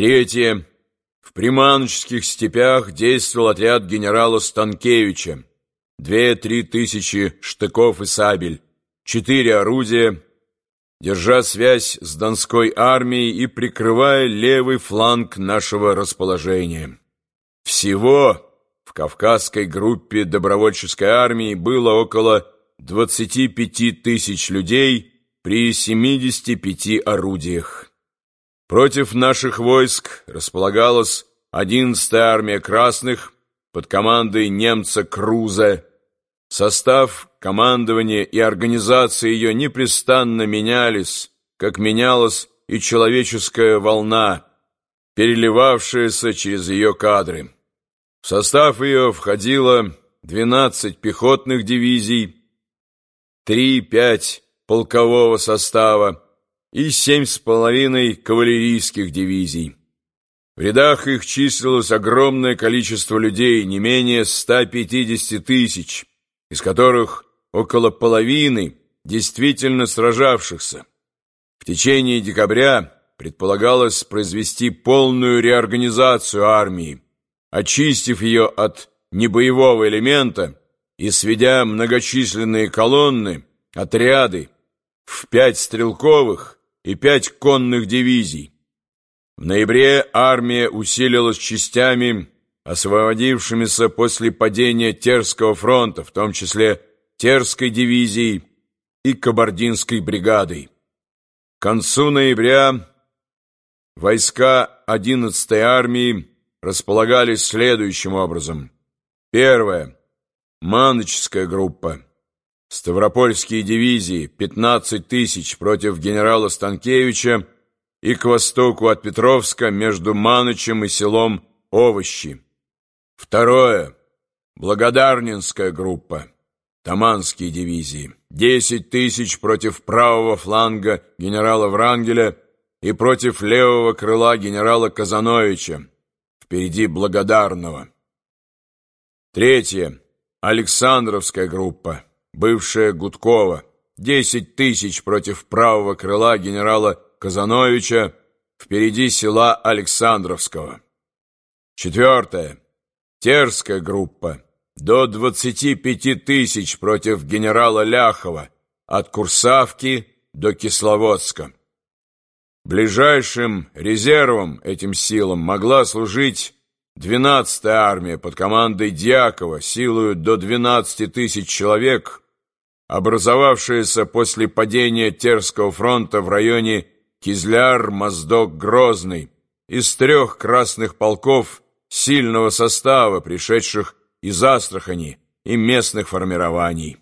Третье. В Приманочских степях действовал отряд генерала Станкевича. Две-три тысячи штыков и сабель, четыре орудия, держа связь с Донской армией и прикрывая левый фланг нашего расположения. Всего в Кавказской группе добровольческой армии было около 25 тысяч людей при 75 орудиях. Против наших войск располагалась 11-я армия красных под командой немца Круза. Состав, командование и организация ее непрестанно менялись, как менялась и человеческая волна, переливавшаяся через ее кадры. В состав ее входило 12 пехотных дивизий, 3-5 полкового состава и семь с половиной кавалерийских дивизий. В рядах их числилось огромное количество людей, не менее 150 тысяч, из которых около половины действительно сражавшихся. В течение декабря предполагалось произвести полную реорганизацию армии, очистив ее от небоевого элемента и сведя многочисленные колонны, отряды в пять стрелковых и пять конных дивизий. В ноябре армия усилилась частями, освободившимися после падения Терского фронта, в том числе Терской дивизией и Кабардинской бригадой. К концу ноября войска 11-й армии располагались следующим образом. Первое. Маночская группа. Ставропольские дивизии 15 тысяч против генерала Станкевича и к востоку от Петровска между Манычем и селом Овощи. Второе. Благодарнинская группа. Таманские дивизии. 10 тысяч против правого фланга генерала Врангеля и против левого крыла генерала Казановича. Впереди Благодарного. Третье. Александровская группа, бывшая Гудкова, 10 тысяч против правого крыла генерала Казановича, впереди села Александровского. Четвертое. Терская группа, до 25 тысяч против генерала Ляхова, от Курсавки до Кисловодска. Ближайшим резервом этим силам могла служить 12-я армия под командой Дьякова силою до 12 тысяч человек, образовавшаяся после падения Терского фронта в районе Кизляр-Моздок-Грозный из трех красных полков сильного состава, пришедших из Астрахани и местных формирований.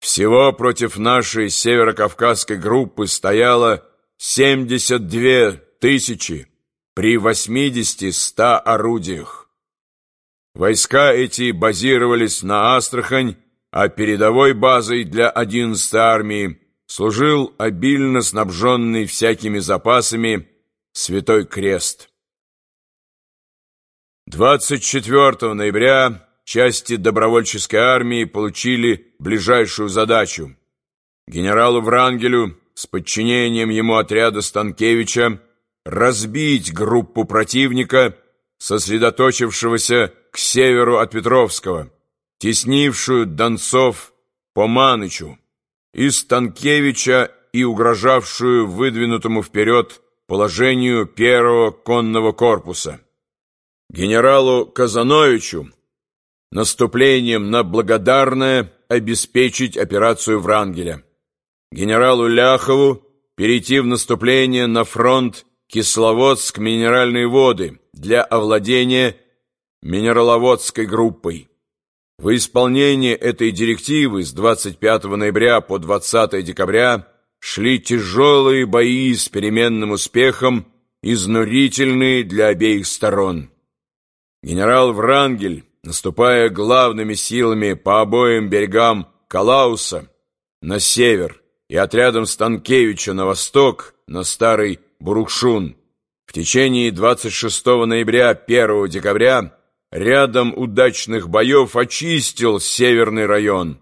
Всего против нашей северокавказской группы стояло 72 тысячи при 80-100 орудиях. Войска эти базировались на Астрахань, а передовой базой для 11-й армии служил обильно снабженный всякими запасами Святой Крест. 24 ноября части добровольческой армии получили ближайшую задачу. Генералу Врангелю с подчинением ему отряда Станкевича разбить группу противника, сосредоточившегося к северу от Петровского, теснившую Донцов по Манычу, и Станкевича и угрожавшую выдвинутому вперед положению первого конного корпуса. Генералу Казановичу наступлением на Благодарное обеспечить операцию Врангеля. Генералу Ляхову перейти в наступление на фронт Кисловодск минеральные воды для овладения минераловодской группой. В исполнение этой директивы с 25 ноября по 20 декабря шли тяжелые бои с переменным успехом, изнурительные для обеих сторон. Генерал Врангель, наступая главными силами по обоим берегам Калауса на север и отрядом Станкевича на восток, на Старый Бурукшун. В течение 26 ноября 1 декабря рядом удачных боев очистил северный район.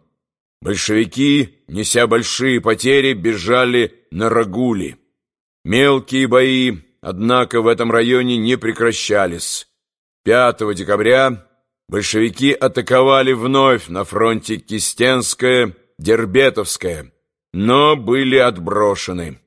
Большевики, неся большие потери, бежали на Рагули. Мелкие бои однако, в этом районе не прекращались. 5 декабря большевики атаковали вновь на фронте Кистенское, Дербетовское, но были отброшены.